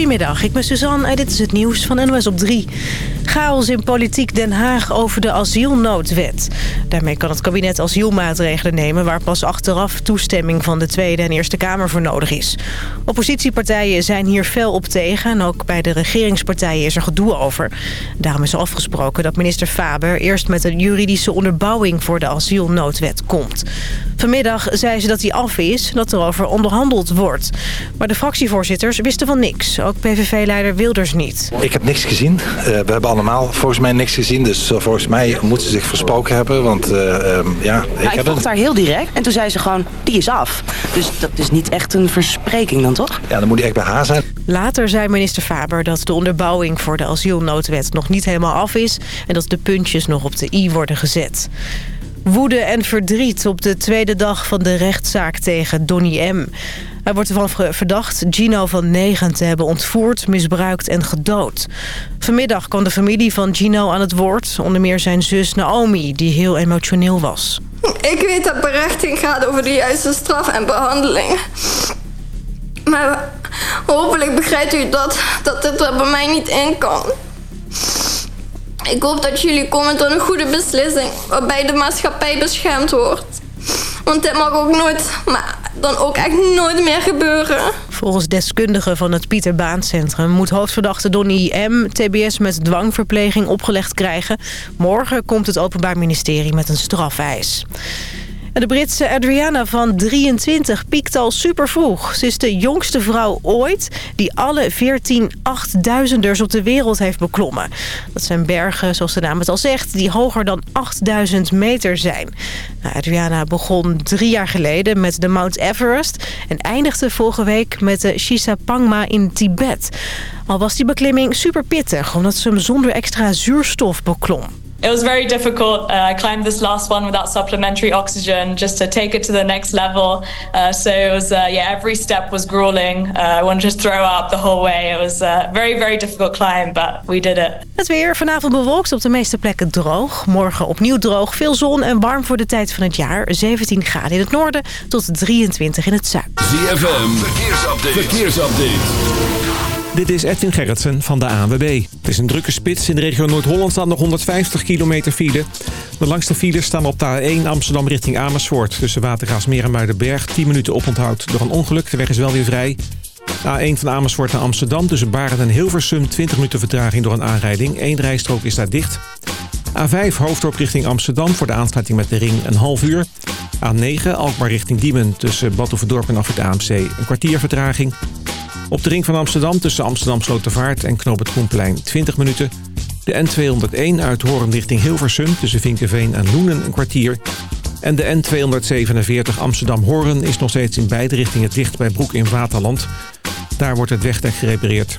Goedemiddag, ik ben Suzanne en dit is het nieuws van NOS op 3. Chaos in politiek Den Haag over de asielnoodwet. Daarmee kan het kabinet asielmaatregelen nemen... waar pas achteraf toestemming van de Tweede en Eerste Kamer voor nodig is. Oppositiepartijen zijn hier fel op tegen... en ook bij de regeringspartijen is er gedoe over. Daarom is afgesproken dat minister Faber... eerst met een juridische onderbouwing voor de asielnoodwet komt. Vanmiddag zei ze dat die af is dat er over onderhandeld wordt. Maar de fractievoorzitters wisten van niks. Ook PVV-leider Wilders niet. Ik heb niks gezien. Uh, we hebben allemaal volgens mij niks gezien. Dus uh, volgens mij moeten ze zich versproken hebben. Want uh, ja, ik, nou, ik vroeg daar heel direct. En toen zei ze gewoon, die is af. Dus dat is niet echt een verspreking dan, toch? Ja, dan moet die echt bij haar zijn. Later zei minister Faber dat de onderbouwing voor de asielnoodwet nog niet helemaal af is. En dat de puntjes nog op de i worden gezet. Woede en verdriet op de tweede dag van de rechtszaak tegen Donny M. Hij wordt ervan verdacht Gino van 9 te hebben ontvoerd, misbruikt en gedood. Vanmiddag kwam de familie van Gino aan het woord. Onder meer zijn zus Naomi, die heel emotioneel was. Ik weet dat berechting gaat over de juiste straf en behandeling. Maar hopelijk begrijpt u dat, dat dit er bij mij niet in kan. Ik hoop dat jullie komen tot een goede beslissing waarbij de maatschappij beschermd wordt. Want dit mag ook nooit, maar dan ook echt nooit meer gebeuren. Volgens deskundigen van het Pieter Baan Centrum moet hoofdverdachte Donny M. TBS met dwangverpleging opgelegd krijgen. Morgen komt het Openbaar Ministerie met een strafeis. De Britse Adriana van 23 piekt al super vroeg. Ze is de jongste vrouw ooit die alle 14 achtduizenders op de wereld heeft beklommen. Dat zijn bergen, zoals de naam het al zegt, die hoger dan 8000 meter zijn. Nou, Adriana begon drie jaar geleden met de Mount Everest... en eindigde vorige week met de Shisapangma in Tibet. Al was die beklimming super pittig, omdat ze hem zonder extra zuurstof beklom. It was very difficult. Uh, I climbed this last one without supplementary oxygen just to take it to the next level. Uh, so it was, uh, yeah, every step was grueling. Uh, I wanted to throw up the whole way. It was a very, very difficult climb, but we did it. Het weer vanavond bewolkt op de meeste plekken droog. Morgen opnieuw droog, veel zon en warm voor de tijd van het jaar. 17 graden in het noorden tot 23 in het zuiden. ZFM, verkeersupdate. verkeersupdate. Dit is Edwin Gerritsen van de ANWB. Het is een drukke spits. In de regio Noord-Holland staan nog 150 kilometer file. De langste files staan op de A1 Amsterdam richting Amersfoort. Tussen Watergaasmeer en Muidenberg. 10 minuten oponthoud door een ongeluk. De weg is wel weer vrij. A1 van Amersfoort naar Amsterdam tussen Baren en Hilversum. 20 minuten vertraging door een aanrijding. Eén rijstrook is daar dicht. A5 hoofddorp richting Amsterdam voor de aansluiting met de ring een half uur. A9 Alkmaar richting Diemen tussen Badhoevedorp en af het AMC een kwartier vertraging. Op de ring van Amsterdam tussen Amsterdam Slotervaart en Knoop het Koenplein 20 minuten. De N201 uit Hoorn richting Hilversum tussen Vinkenveen en Loenen een kwartier. En de N247 Amsterdam-Hoorn is nog steeds in beide richtingen dicht bij Broek in Waterland. Daar wordt het wegdek gerepareerd.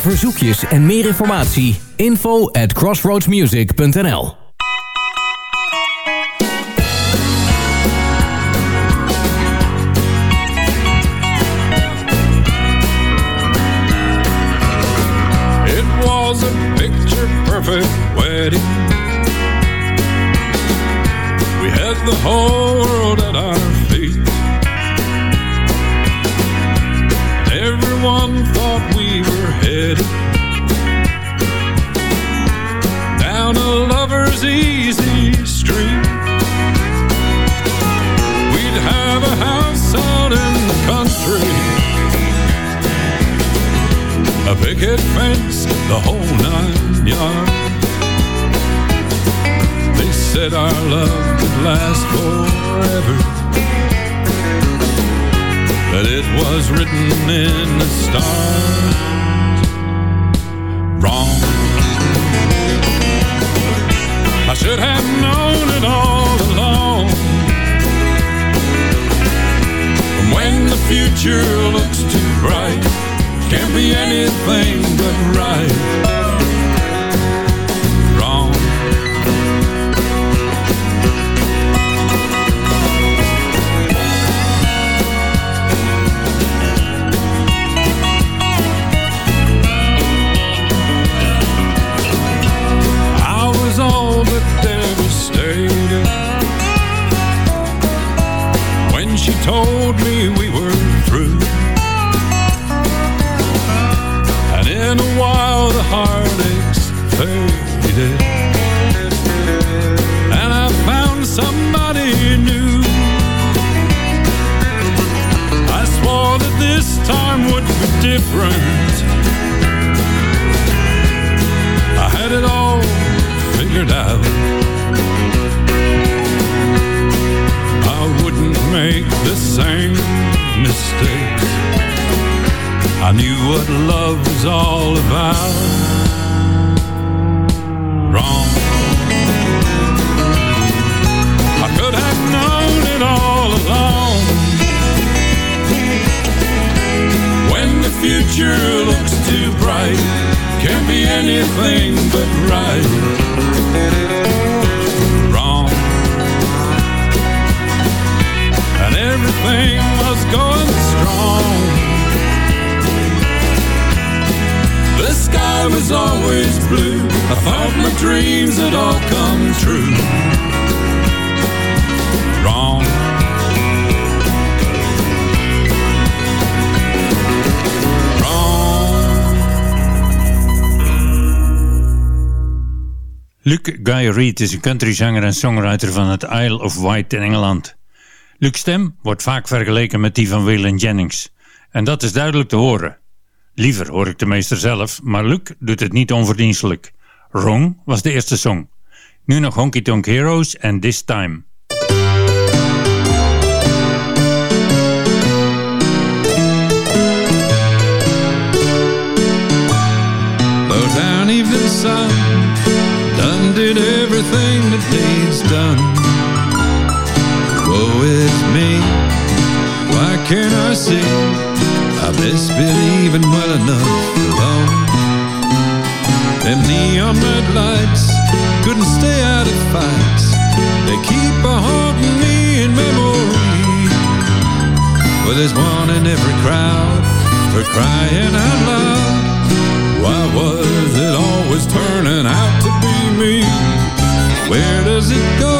Verzoekjes en meer informatie info at crossroadsmusic.nl It was a picture perfect wedding. We had the whole down a lover's easy street. We'd have a house out in the country, a picket fence, the whole nine yards. They said our love could last forever. That it was written in the stars. Should have known it all along. When the future looks too bright, can't be anything but right. much difference. I had it all figured out. I wouldn't make the same mistakes. I knew what love was all about. Wrong. Future looks too bright, can't be anything but right. Wrong. And everything was going strong. The sky was always blue. I thought my dreams had all come true. Wrong. Luc Guy Reed is een countryzanger en songwriter van het Isle of Wight in Engeland. Luc's stem wordt vaak vergeleken met die van Waylon Jennings. En dat is duidelijk te horen. Liever hoor ik de meester zelf, maar Luc doet het niet onverdienstelijk. Wrong was de eerste song. Nu nog Honky Tonk Heroes en This Time. Down sun done. Woe is me. Why can't I see? I miss believing well enough alone. Them neon red lights Couldn't stay out of fights. They keep a haunting me in memory Well there's one in every crowd For crying out loud. Why was it always turning out to be me? Where does it go?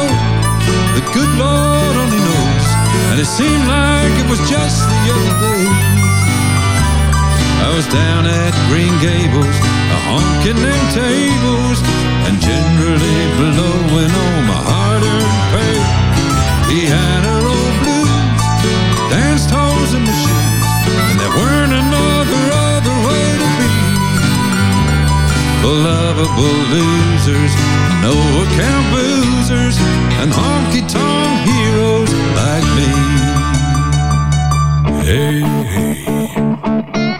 The good Lord only knows. And it seemed like it was just the other day. I was down at Green Gables, honking them tables, and generally blowing on my hard-earned pay. Piano roll blues, danced holes in my shoes, and there weren't another for lovable losers, no account boozers, and honky-tonk heroes like me. Hey, hey.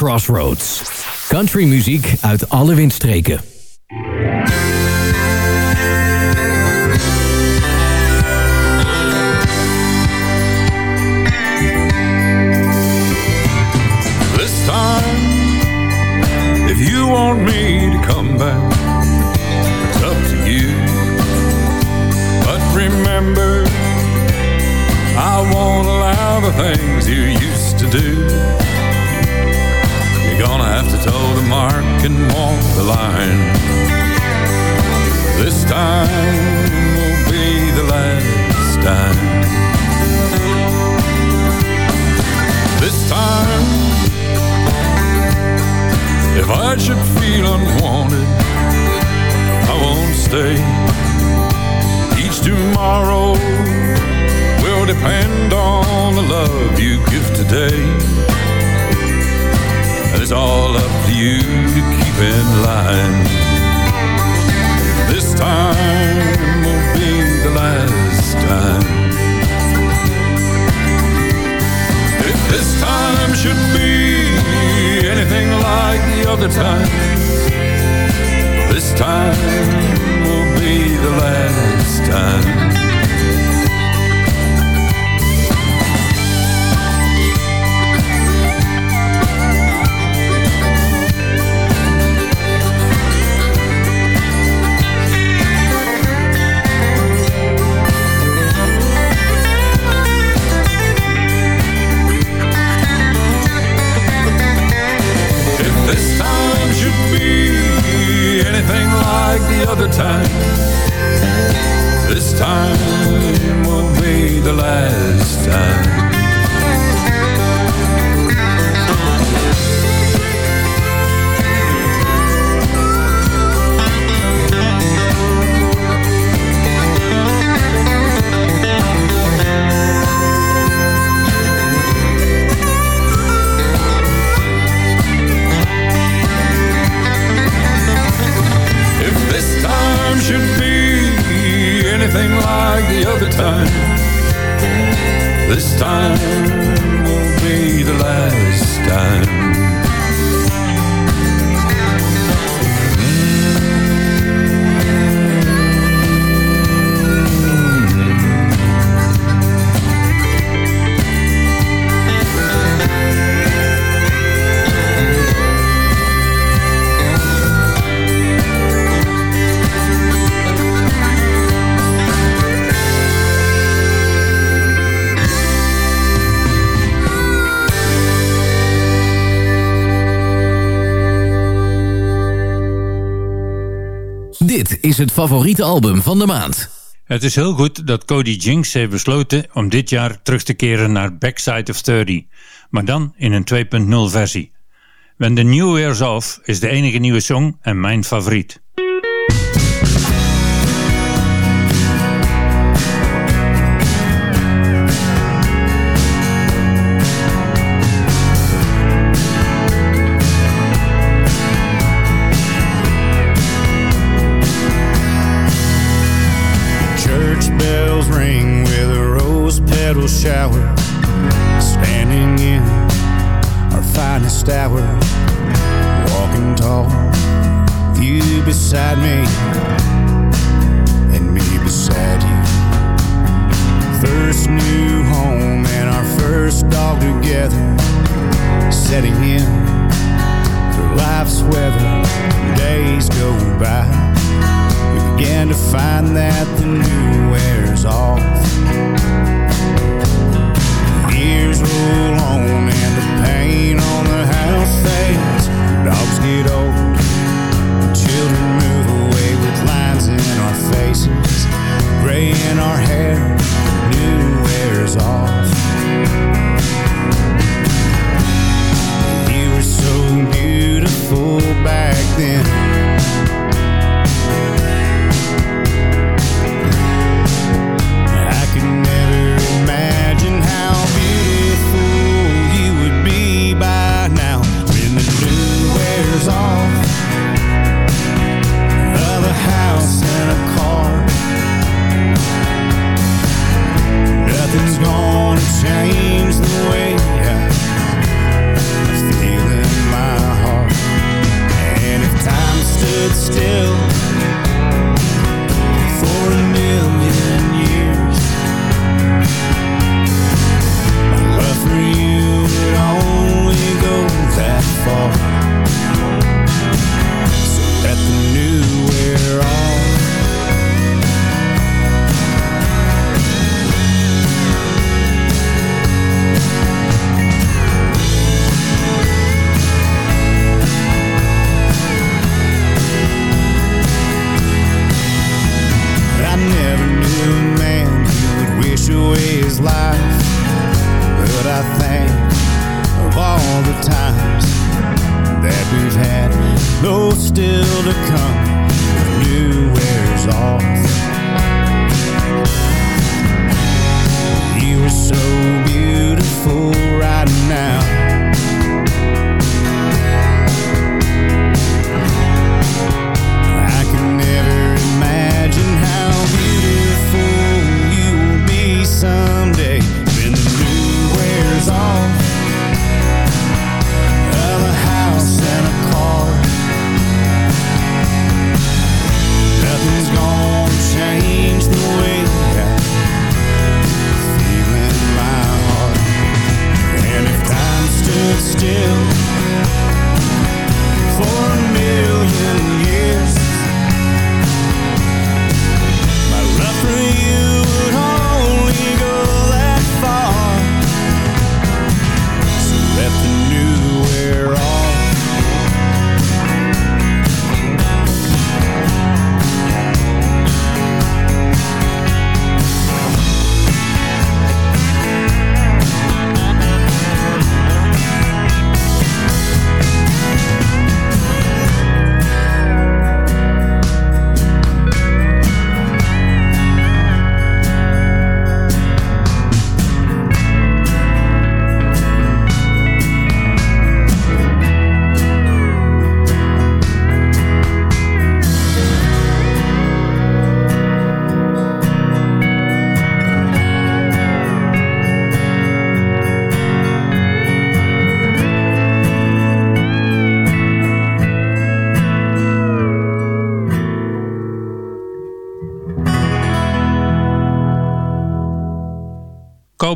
Crossroads. Country muziek uit alle windstreken. This time, if you want me to come back, it's up to you. But remember, I won't allow the things you used to do. Gonna have to toe the mark and walk the line. This time will be the last time. This time, if I should feel unwanted, I won't stay. Each tomorrow will depend on the love you give today. And it's all up to you to keep in line. This time will be the last time. If this time should be anything like the other time, this time will be the last time. Like the other time, this time will be the last time. Time het favoriete album van de maand. Het is heel goed dat Cody Jinks heeft besloten om dit jaar terug te keren naar Backside of 30, maar dan in een 2.0 versie. When the New Year's Off is de enige nieuwe song en mijn favoriet. Shower. Standing in our finest hour. Walking tall, you beside me, and me beside you. First new home and our first dog together. Setting in for life's weather. Days go by. We began to find that the new wears off. Roll on and the pain on the house fades. Dogs get old, children move away with lines in our faces, gray in our hair. New wears off. You were so beautiful back then. stood still. life. But I think of all the times That we've had No still to come. The new wears off. You were so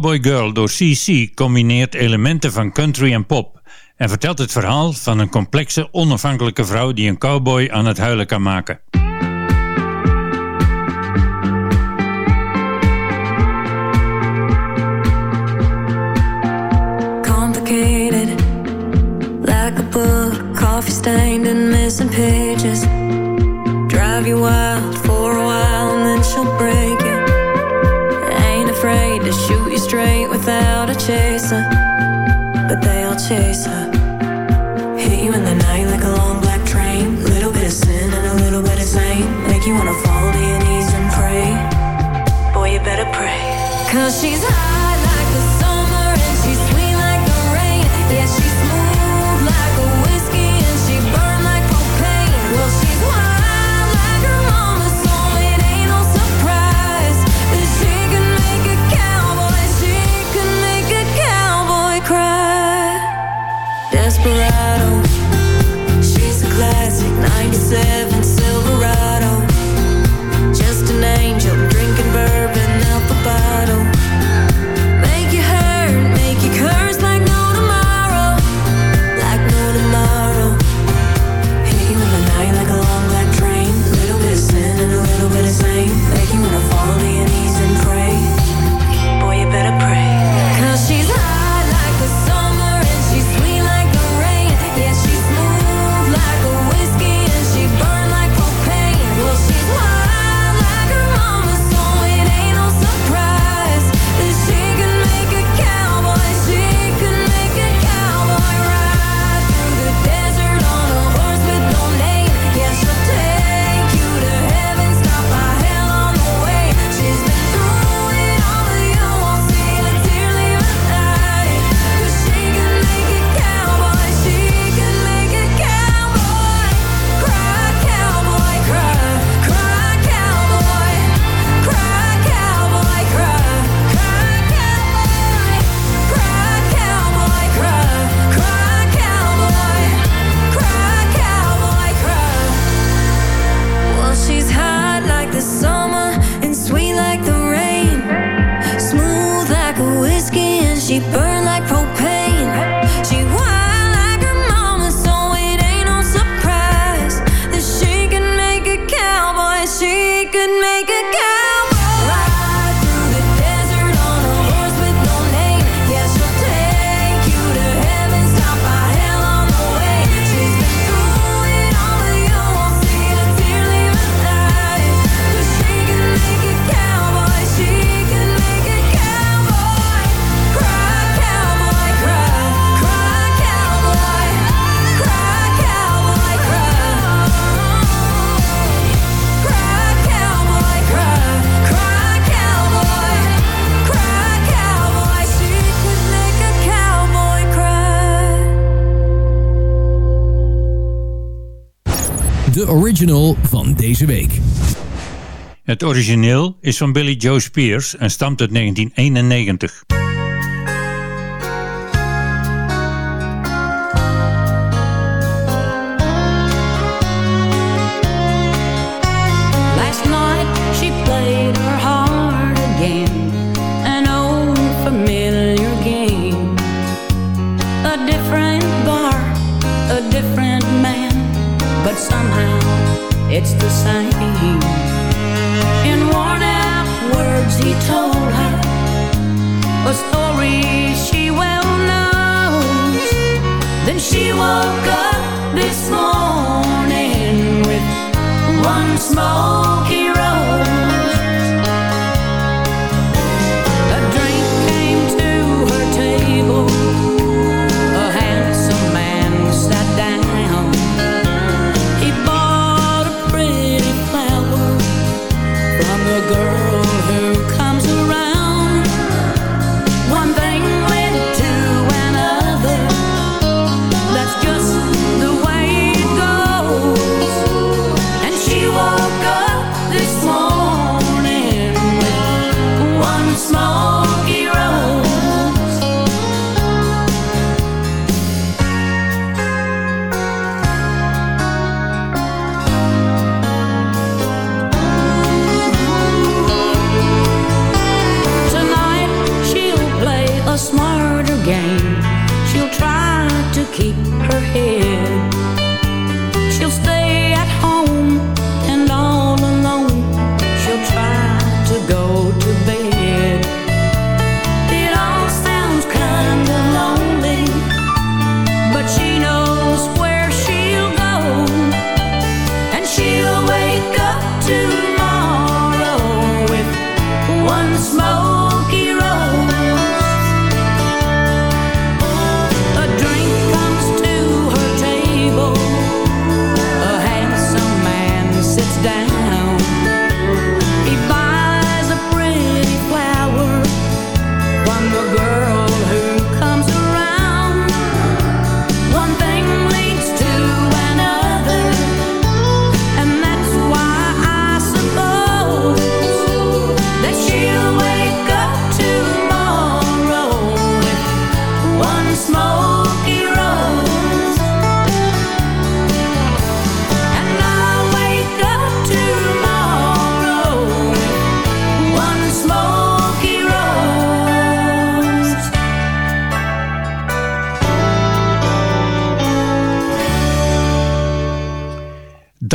Cowboy Girl door CC combineert elementen van country en pop en vertelt het verhaal van een complexe, onafhankelijke vrouw die een cowboy aan het huilen kan maken. Complicated, like a book, coffee stained and missing pages. Drive you wild for a while and then she'll break. to shoot you straight without a chaser. But they all chase her. Hit you in the night like a long black train. Little bit of sin and a little bit of saint Make you wanna fall to your knees and pray. Boy, you better pray. Cause she's high. seven van deze week. Het origineel is van Billy Joe Spears en stamt uit 1991.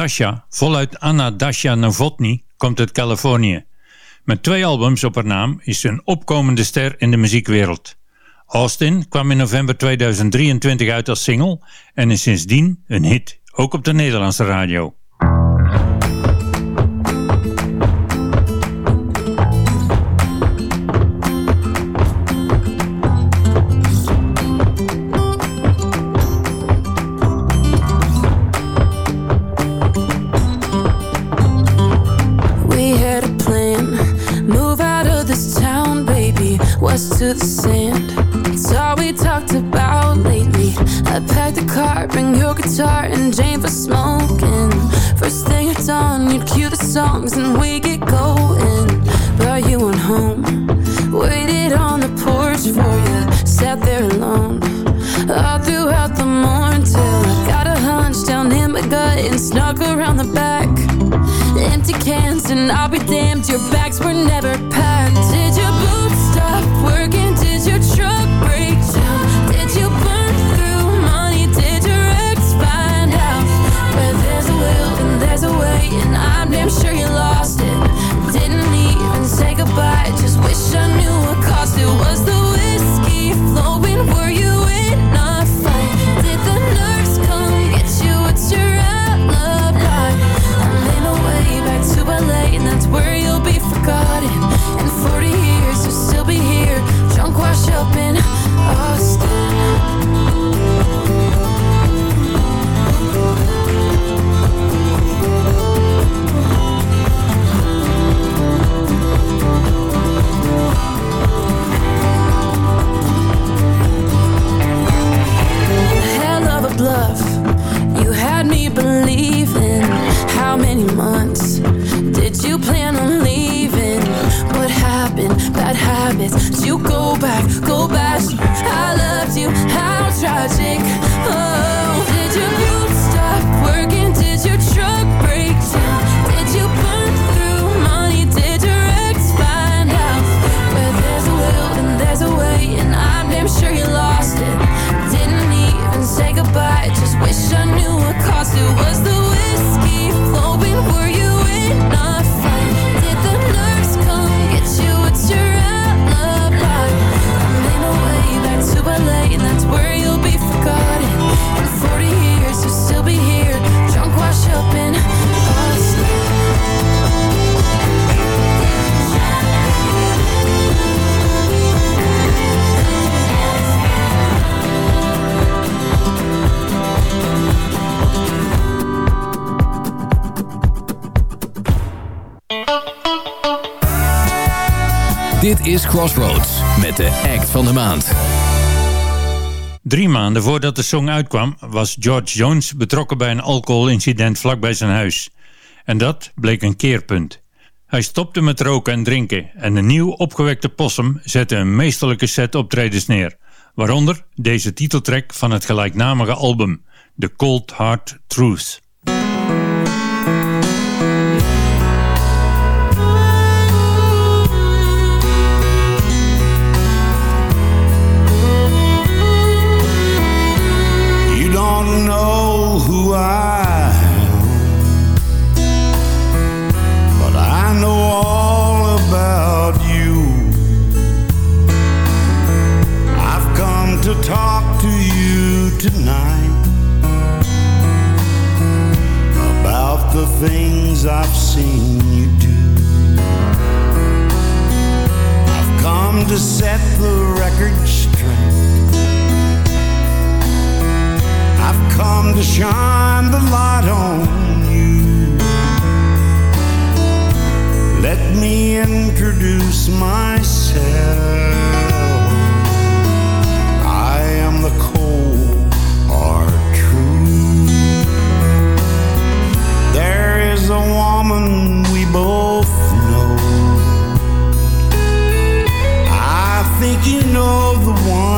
Dasha, voluit Anna Dasha Novotny, komt uit Californië. Met twee albums op haar naam is ze een opkomende ster in de muziekwereld. Austin kwam in november 2023 uit als single en is sindsdien een hit, ook op de Nederlandse radio. West to the sand. It's all we talked about lately. I packed the car, bring your guitar and Jane for smoking. First thing at dawn, you'd cue the songs and we get going. Brought you on home, waited on the porch for you, sat there alone. All throughout the morning till I got a hunch down in my gut and snuck around the back. Empty cans and I'll be damned Your bags were never packed Did your and I'm damn sure you lost it. Didn't even say goodbye, just wish I knew what cost it was. The whiskey flowing, were you in a fight? Did the come get you? Your alibi. I'm way back to ballet, and that's where you'll be forgotten. In 40 years, you'll still be here, washed up, leaving? How many months did you plan on leaving? What happened? Bad habits. Did you go back, go back. I loved you. How tragic. Oh, did you? What cost is Crossroads met de act van de maand. Drie maanden voordat de song uitkwam was George Jones betrokken bij een alcoholincident vlakbij zijn huis. En dat bleek een keerpunt. Hij stopte met roken en drinken en de nieuw opgewekte possum zette een meesterlijke set optredens neer. Waaronder deze titeltrack van het gelijknamige album, The Cold Hard Truth. To talk to you tonight about the things I've seen you do. I've come to set the record straight. I've come to shine the light on you. Let me introduce myself. Woman we both know. I think you know the one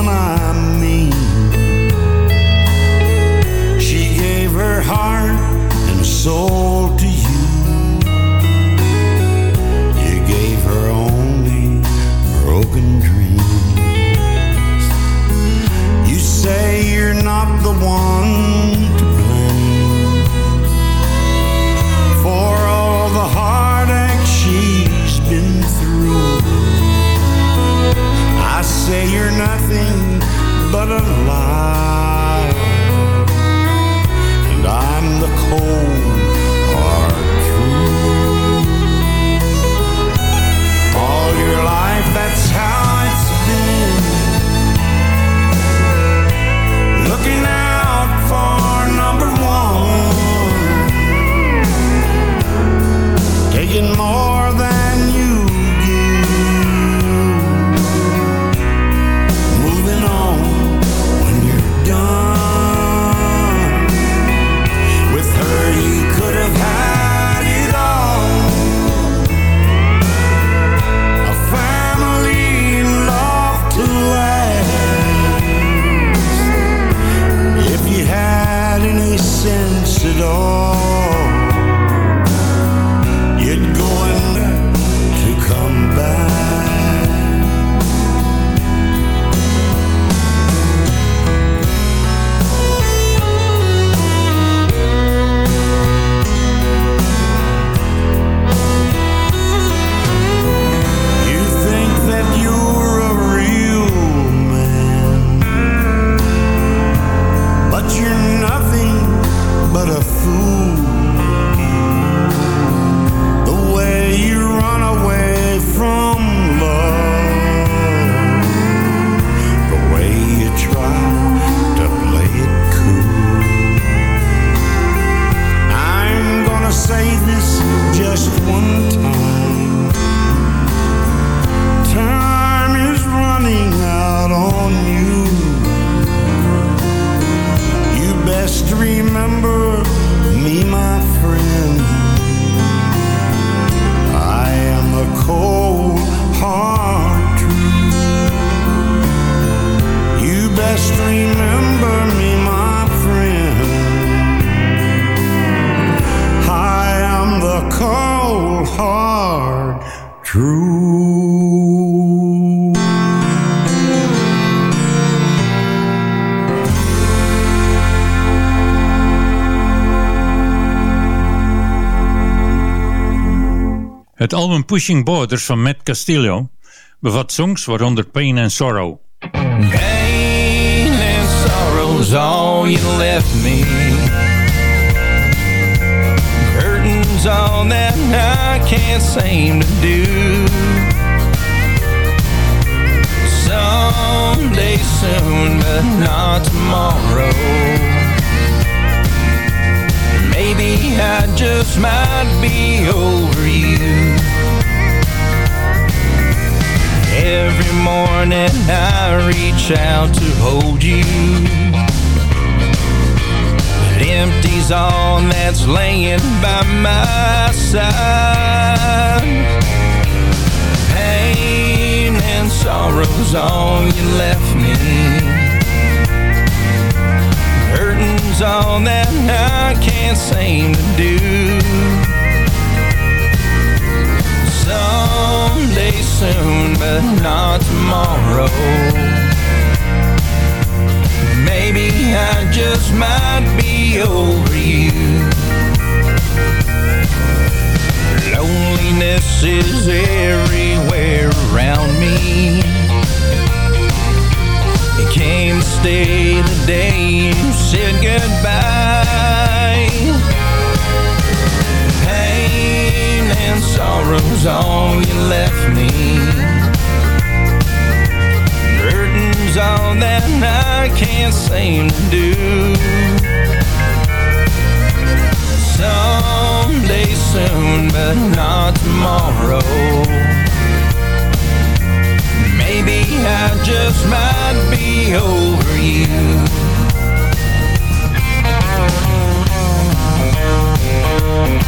Pushing Borders van Matt Castillo bevat songs waaronder Pain and Sorrow. Pain and sorrow's all you left me. Hurting's all that I can't seem to do. Someday soon, but not tomorrow. Maybe I just might be over you Every morning I reach out to hold you. But empty's all that's laying by my side. Pain and sorrow's all you left me. Hurting's all that I can't seem to do someday soon, but not tomorrow. Maybe I just might be over you. Loneliness is everywhere around me. It came to stay the day you said goodbye. Sorrow's all you left me. Burden's all that I can't seem to do. Someday soon, but not tomorrow. Maybe I just might be over you Thank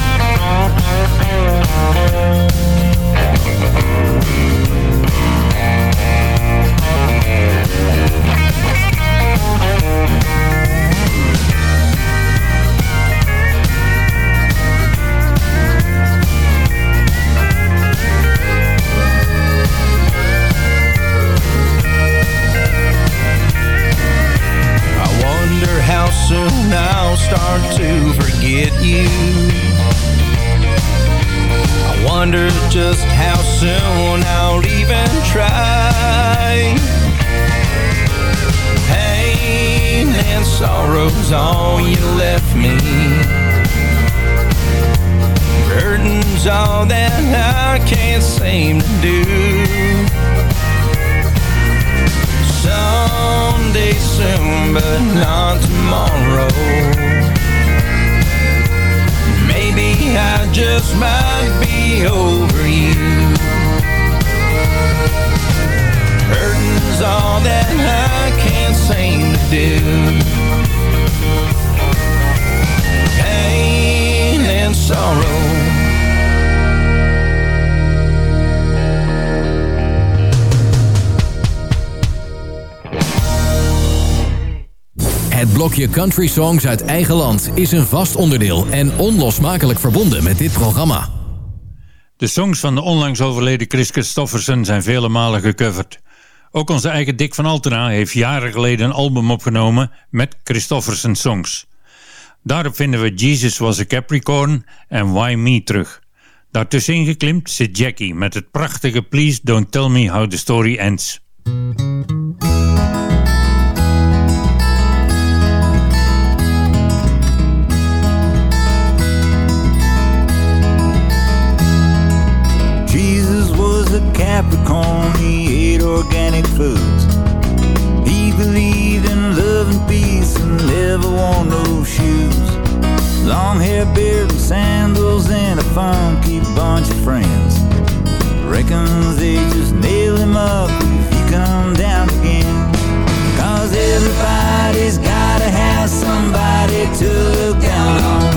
soon I'll start to forget you. I wonder just how soon I'll even try. Pain and sorrow's all you left me. Burden's all that I can't seem to do someday soon, but not tomorrow. Maybe I just might be over you. Hurting's all that I can't seem to do. Pain and sorrow Het blokje country songs uit eigen land is een vast onderdeel en onlosmakelijk verbonden met dit programma. De songs van de onlangs overleden Chris Christofferson zijn vele malen gecoverd. Ook onze eigen Dick van Altena heeft jaren geleden een album opgenomen met Christofferson songs. Daarop vinden we Jesus was a Capricorn en Why Me terug. Daartussenin geklimd zit Jackie met het prachtige Please Don't Tell Me How the Story Ends. Capricorn, he ate organic foods. He believed in love and peace and never wore no shoes. Long hair, beard, and sandals, and a funky bunch of friends. Reckons they just nail him up if he come down again. Cause everybody's gotta have somebody to look down on.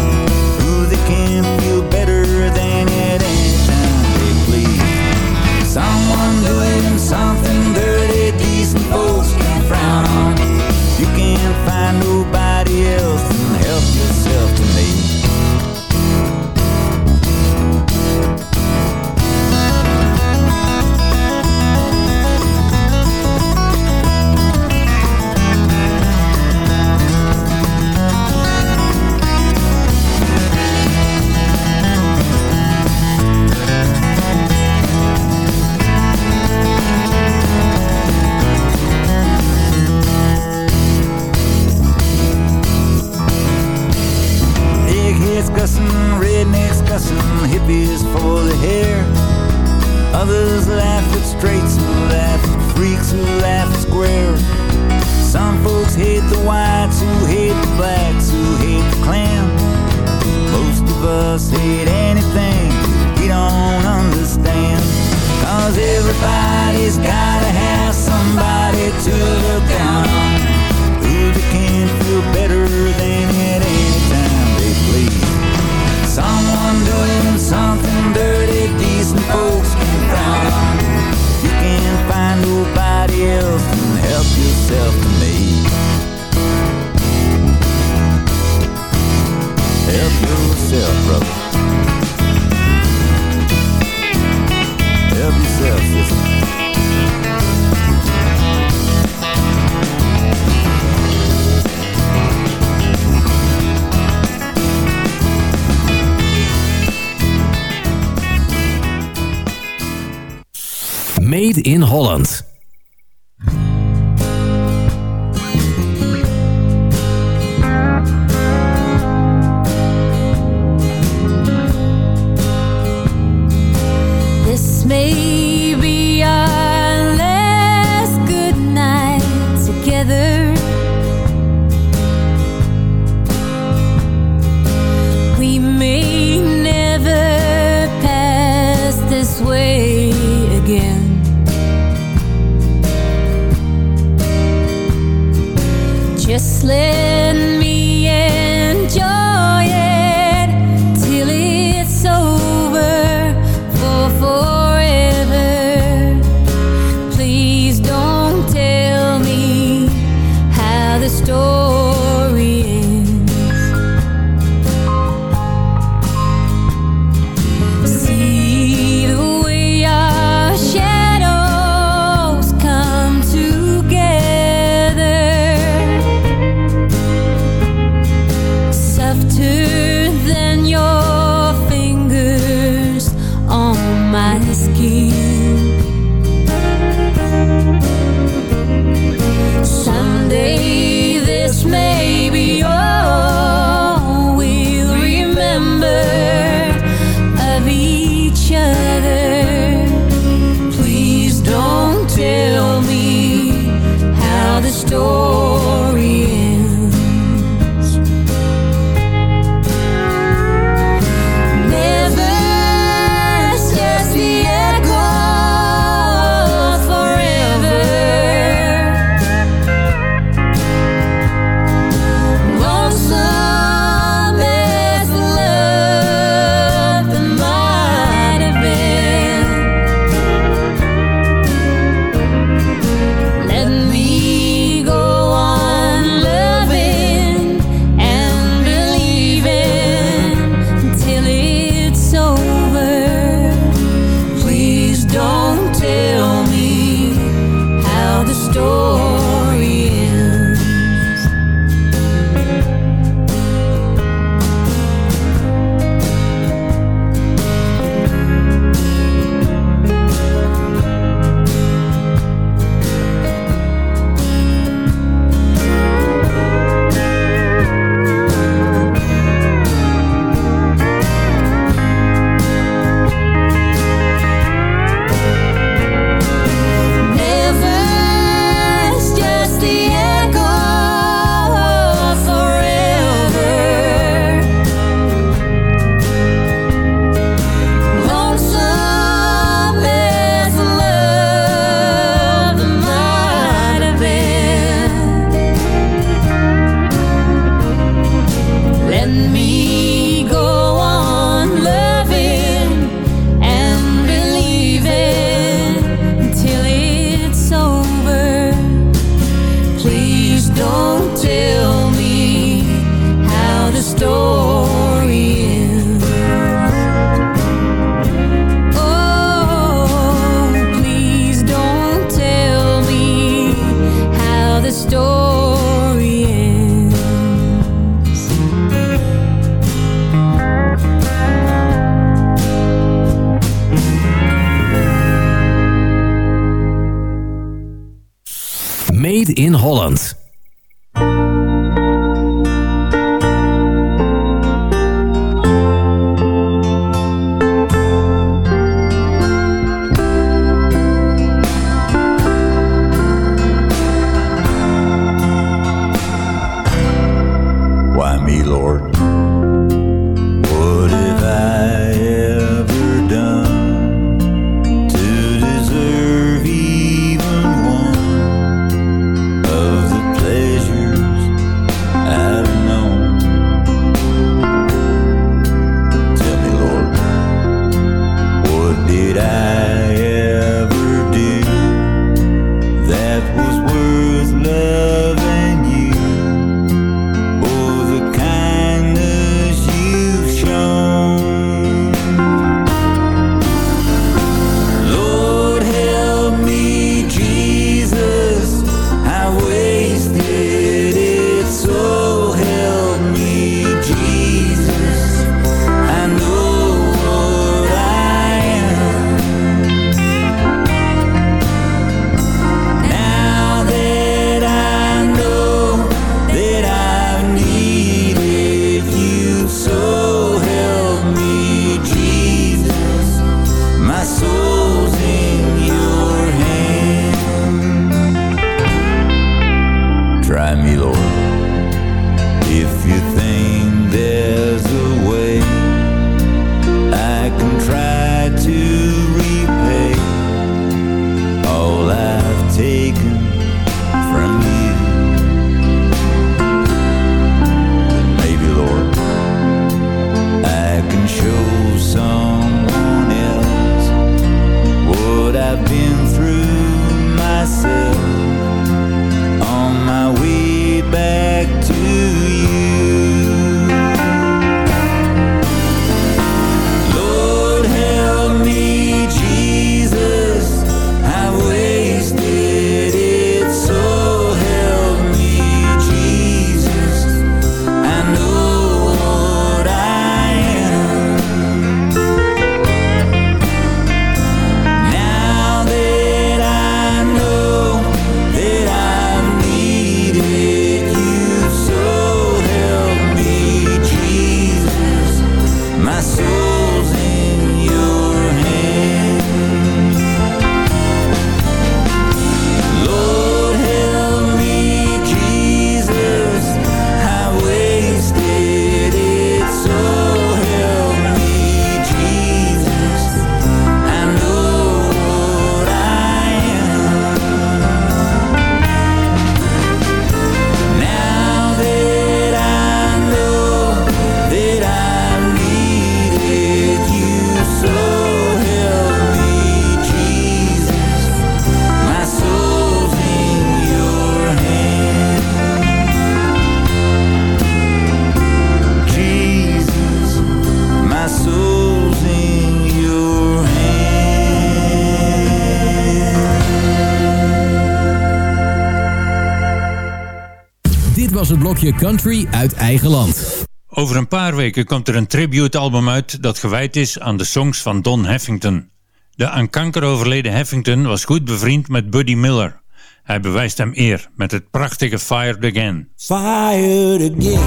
country uit eigen land. Over een paar weken komt er een tributealbum uit dat gewijd is aan de songs van Don Heffington. De aan kanker overleden Heffington was goed bevriend met Buddy Miller. Hij bewijst hem eer met het prachtige Fire Again. Fired Again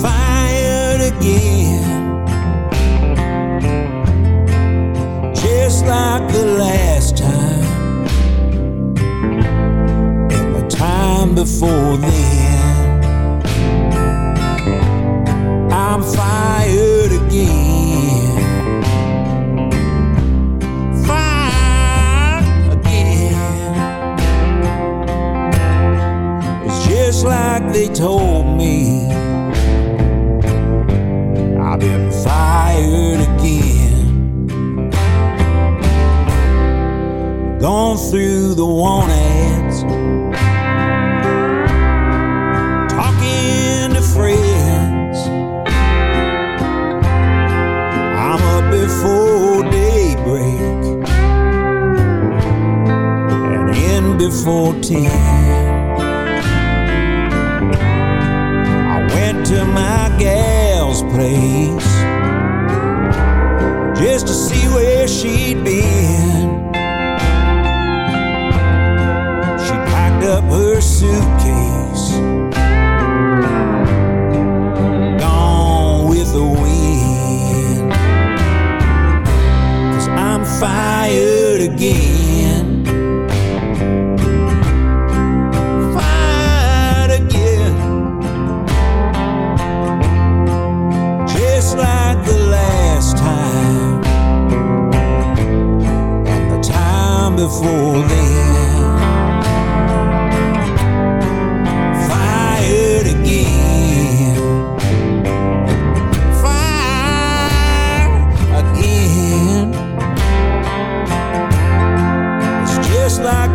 Fired Again 你。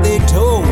they told.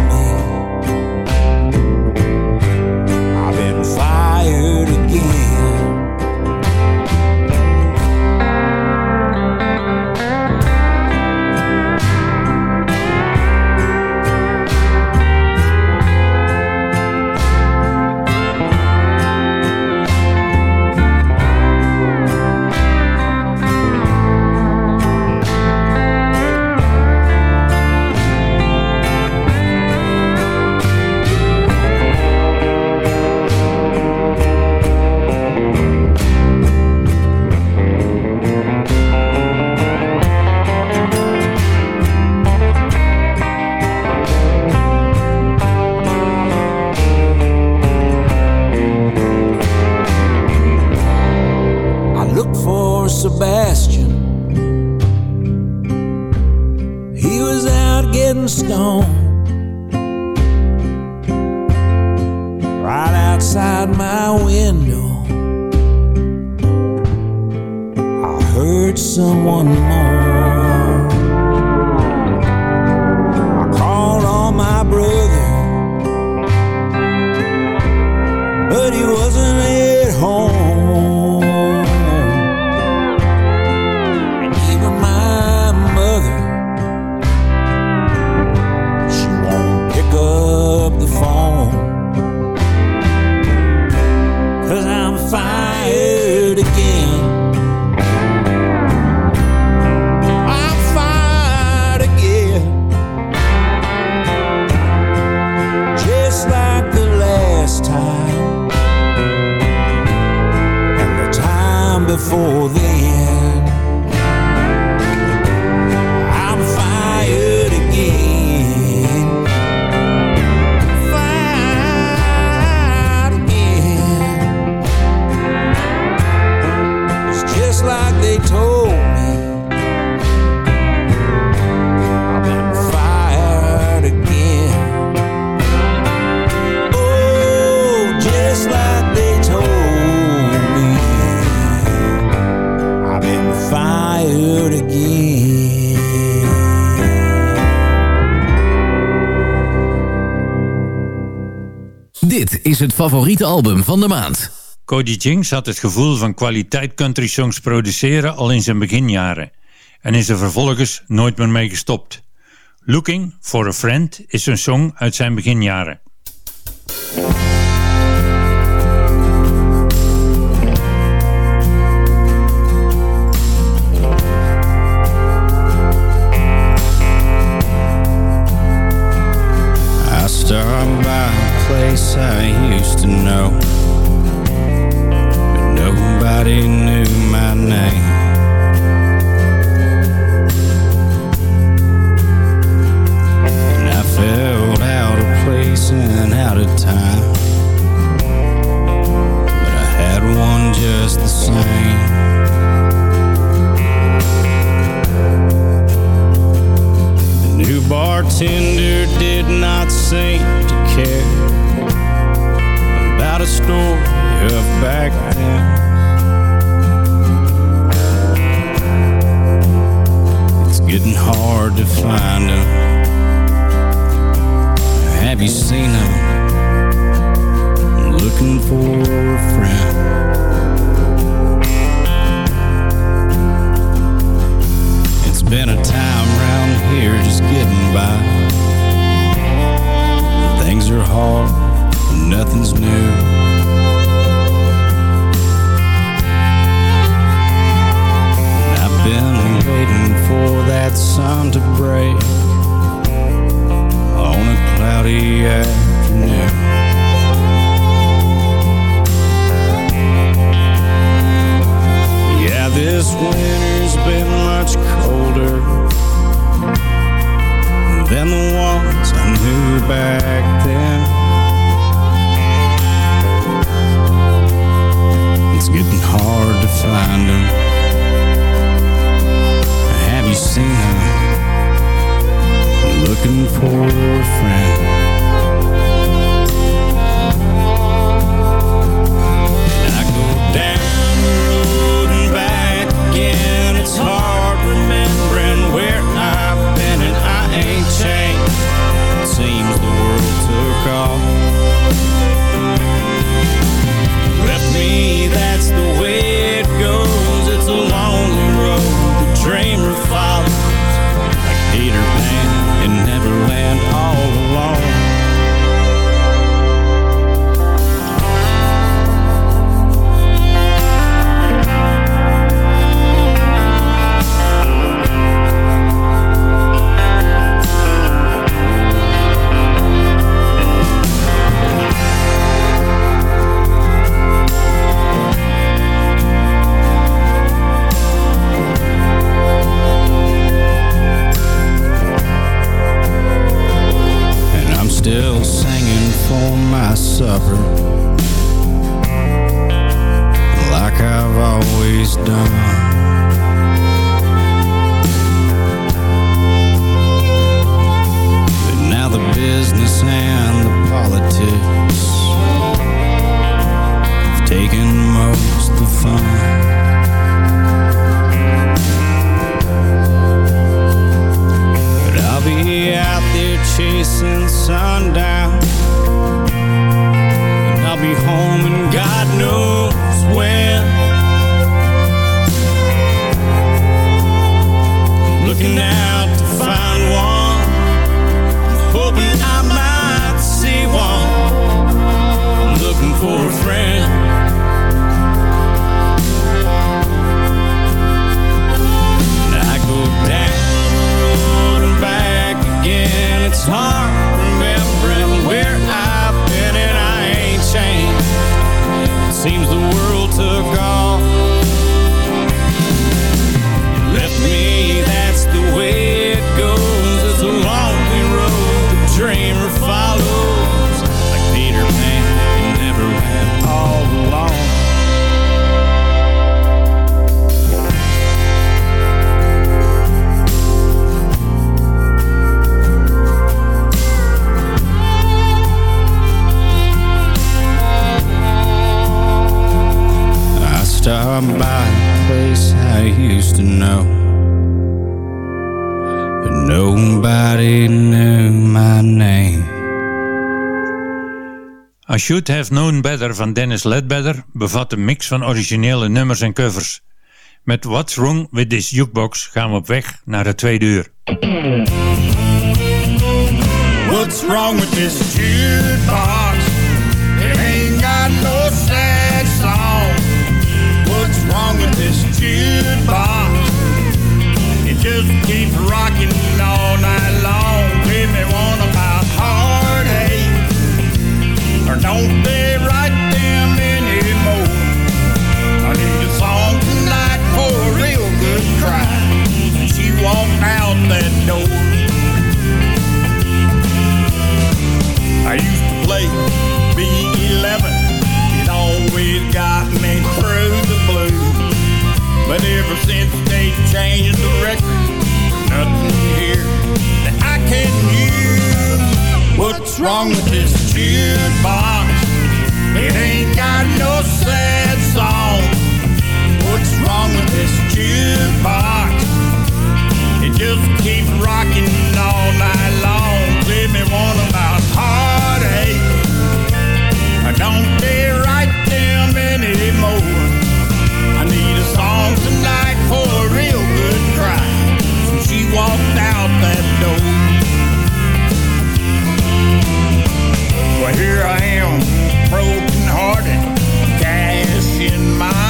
before the end. is het favoriete album van de maand. Cody Jinks had het gevoel van kwaliteit country songs produceren al in zijn beginjaren. En is er vervolgens nooit meer mee gestopt. Looking for a Friend is een song uit zijn beginjaren. looking for supper. I Should Have Known Better van Dennis Ledbetter bevat een mix van originele nummers en covers. Met What's Wrong With This Jukebox gaan we op weg naar het tweede uur. What's wrong with this jukebox? Don't they write them anymore? I need a song tonight for a real good cry. And she walked out that door. I used to play B11. It always got me through the blues. But ever since they changed the record, What's wrong with this jukebox? It ain't got no sad song. What's wrong with this jukebox? It just keeps rocking all night long. Play me one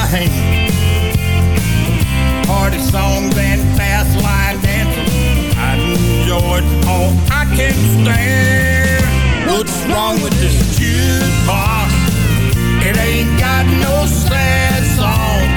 hand. Party songs and fast line dancing. I enjoyed all I can stand. What's wrong with this jukebox? It ain't got no sad song.